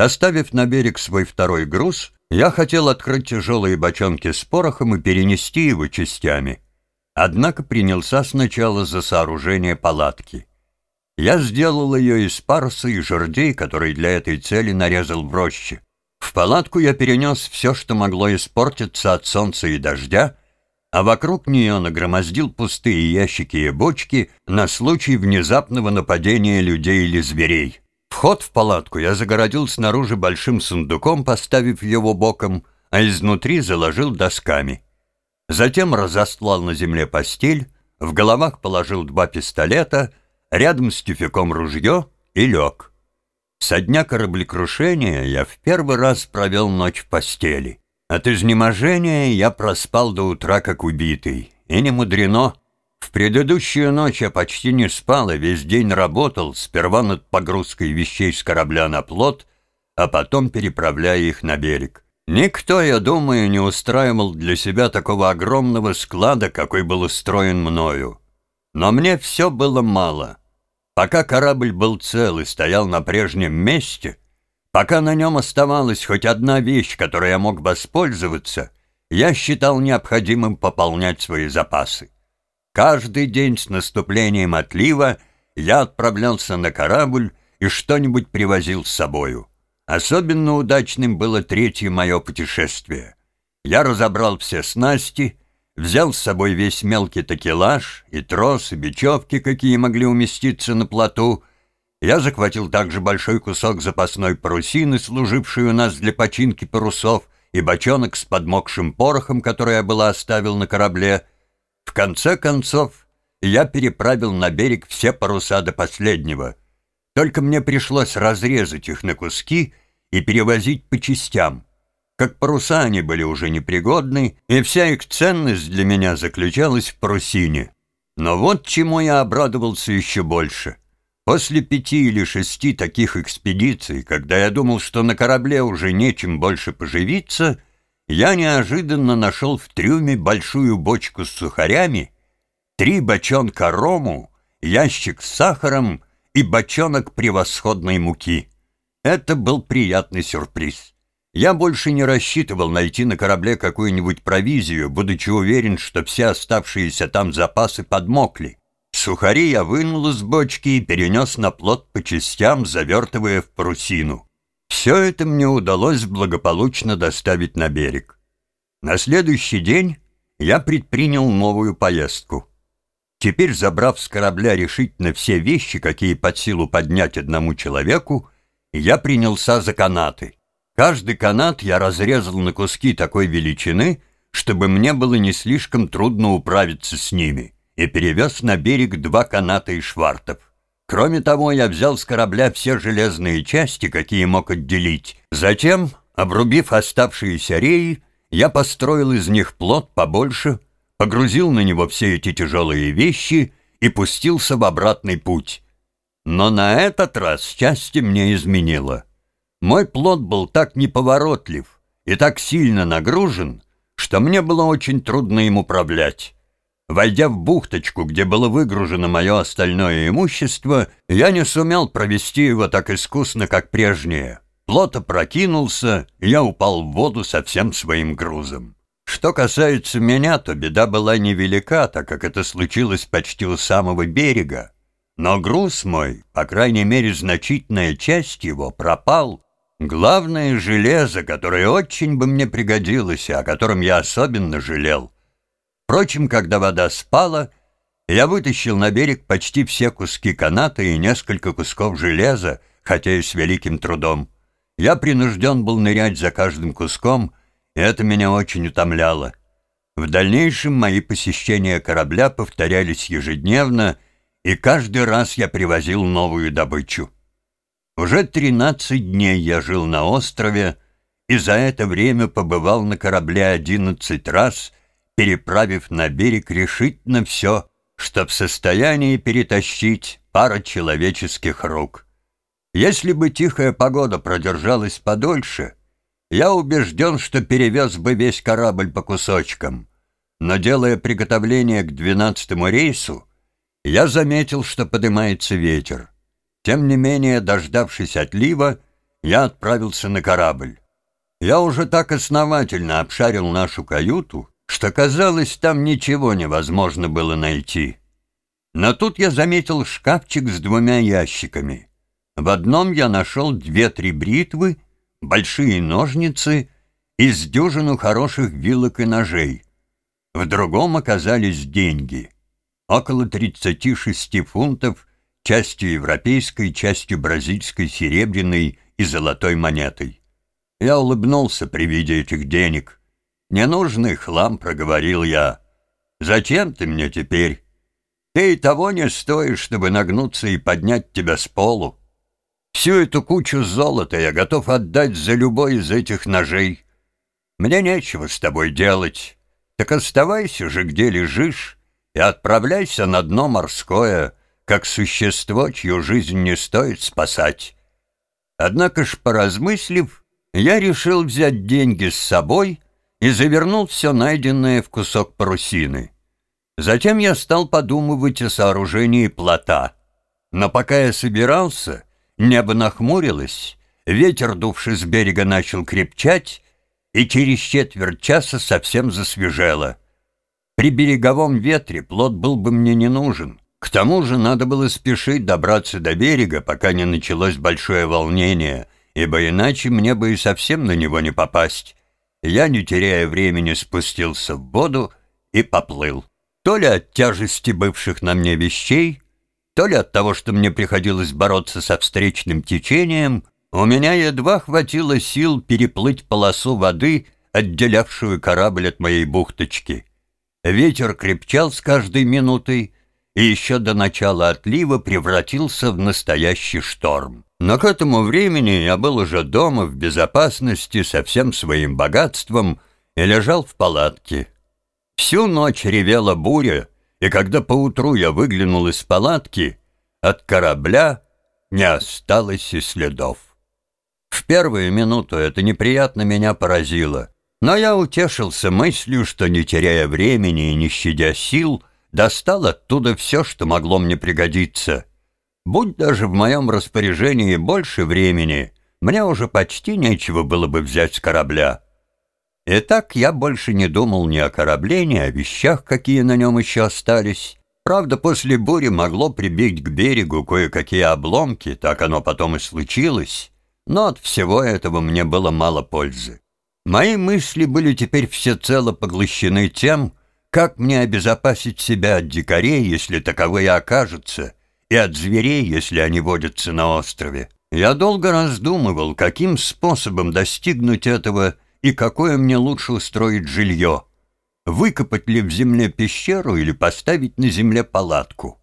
Доставив на берег свой второй груз, я хотел открыть тяжелые бочонки с порохом и перенести его частями. Однако принялся сначала за сооружение палатки. Я сделал ее из паруса и жердей, которые для этой цели нарезал в роще. В палатку я перенес все, что могло испортиться от солнца и дождя, а вокруг нее нагромоздил пустые ящики и бочки на случай внезапного нападения людей или зверей. Вход в палатку я загородил снаружи большим сундуком, поставив его боком, а изнутри заложил досками. Затем разостлал на земле постель, в головах положил два пистолета, рядом с тюфяком ружье и лег. Со дня кораблекрушения я в первый раз провел ночь в постели. От изнеможения я проспал до утра как убитый. И не мудрено. В предыдущую ночь я почти не спал, и весь день работал, сперва над погрузкой вещей с корабля на плот, а потом переправляя их на берег. Никто, я думаю, не устраивал для себя такого огромного склада, какой был устроен мною. Но мне все было мало. Пока корабль был цел и стоял на прежнем месте, Пока на нем оставалась хоть одна вещь, которой я мог воспользоваться, я считал необходимым пополнять свои запасы. Каждый день с наступлением отлива я отправлялся на корабль и что-нибудь привозил с собою. Особенно удачным было третье мое путешествие. Я разобрал все снасти, взял с собой весь мелкий такелаж и трос, и бечевки, какие могли уместиться на плоту, я захватил также большой кусок запасной парусины, служившей у нас для починки парусов, и бочонок с подмокшим порохом, который я было оставил на корабле. В конце концов, я переправил на берег все паруса до последнего. Только мне пришлось разрезать их на куски и перевозить по частям. Как паруса они были уже непригодны, и вся их ценность для меня заключалась в парусине. Но вот чему я обрадовался еще больше. После пяти или шести таких экспедиций, когда я думал, что на корабле уже нечем больше поживиться, я неожиданно нашел в трюме большую бочку с сухарями, три бочонка рому, ящик с сахаром и бочонок превосходной муки. Это был приятный сюрприз. Я больше не рассчитывал найти на корабле какую-нибудь провизию, будучи уверен, что все оставшиеся там запасы подмокли. Сухари я вынул из бочки и перенес на плот по частям, завертывая в парусину. Все это мне удалось благополучно доставить на берег. На следующий день я предпринял новую поездку. Теперь, забрав с корабля решительно все вещи, какие под силу поднять одному человеку, я принялся за канаты. Каждый канат я разрезал на куски такой величины, чтобы мне было не слишком трудно управиться с ними и перевез на берег два каната и швартов. Кроме того, я взял с корабля все железные части, какие мог отделить. Затем, обрубив оставшиеся реи, я построил из них плот побольше, погрузил на него все эти тяжелые вещи и пустился в обратный путь. Но на этот раз счастье мне изменило. Мой плот был так неповоротлив и так сильно нагружен, что мне было очень трудно им управлять. Войдя в бухточку, где было выгружено мое остальное имущество, я не сумел провести его так искусно, как прежнее. Плот опрокинулся, и я упал в воду со всем своим грузом. Что касается меня, то беда была невелика, так как это случилось почти у самого берега. Но груз мой, по крайней мере значительная часть его, пропал. Главное железо, которое очень бы мне пригодилось, и о котором я особенно жалел — Впрочем, когда вода спала, я вытащил на берег почти все куски каната и несколько кусков железа, хотя и с великим трудом. Я принужден был нырять за каждым куском, и это меня очень утомляло. В дальнейшем мои посещения корабля повторялись ежедневно, и каждый раз я привозил новую добычу. Уже 13 дней я жил на острове, и за это время побывал на корабле 11 раз — переправив на берег решительно все, что в состоянии перетащить пара человеческих рук. Если бы тихая погода продержалась подольше, я убежден, что перевез бы весь корабль по кусочкам. Но делая приготовление к двенадцатому рейсу, я заметил, что поднимается ветер. Тем не менее, дождавшись отлива, я отправился на корабль. Я уже так основательно обшарил нашу каюту, что, казалось, там ничего невозможно было найти. Но тут я заметил шкафчик с двумя ящиками. В одном я нашел две-три бритвы, большие ножницы и с дюжину хороших вилок и ножей. В другом оказались деньги. Около 36 фунтов, частью европейской, частью бразильской серебряной и золотой монетой. Я улыбнулся при виде этих денег. «Ненужный хлам», — проговорил я. «Зачем ты мне теперь? Ты и того не стоишь, чтобы нагнуться и поднять тебя с полу. Всю эту кучу золота я готов отдать за любой из этих ножей. Мне нечего с тобой делать. Так оставайся же, где лежишь, и отправляйся на дно морское, как существо, чью жизнь не стоит спасать. Однако ж, поразмыслив, я решил взять деньги с собой и завернул все найденное в кусок парусины. Затем я стал подумывать о сооружении плота. Но пока я собирался, небо нахмурилось, ветер, дувший с берега, начал крепчать, и через четверть часа совсем засвежело. При береговом ветре плот был бы мне не нужен. К тому же надо было спешить добраться до берега, пока не началось большое волнение, ибо иначе мне бы и совсем на него не попасть. Я, не теряя времени, спустился в воду и поплыл. То ли от тяжести бывших на мне вещей, то ли от того, что мне приходилось бороться со встречным течением, у меня едва хватило сил переплыть полосу воды, отделявшую корабль от моей бухточки. Ветер крепчал с каждой минутой, и еще до начала отлива превратился в настоящий шторм. Но к этому времени я был уже дома в безопасности со всем своим богатством и лежал в палатке. Всю ночь ревела буря, и когда поутру я выглянул из палатки, от корабля не осталось и следов. В первую минуту это неприятно меня поразило, но я утешился мыслью, что, не теряя времени и не щадя сил, достал оттуда все, что могло мне пригодиться. Будь даже в моем распоряжении больше времени, мне уже почти нечего было бы взять с корабля. Итак, я больше не думал ни о корабле, ни о вещах, какие на нем еще остались. Правда, после бури могло прибить к берегу кое-какие обломки, так оно потом и случилось, но от всего этого мне было мало пользы. Мои мысли были теперь всецело поглощены тем, как мне обезопасить себя от дикарей, если таковые окажутся, и от зверей, если они водятся на острове. Я долго раздумывал, каким способом достигнуть этого и какое мне лучше устроить жилье. Выкопать ли в земле пещеру или поставить на земле палатку.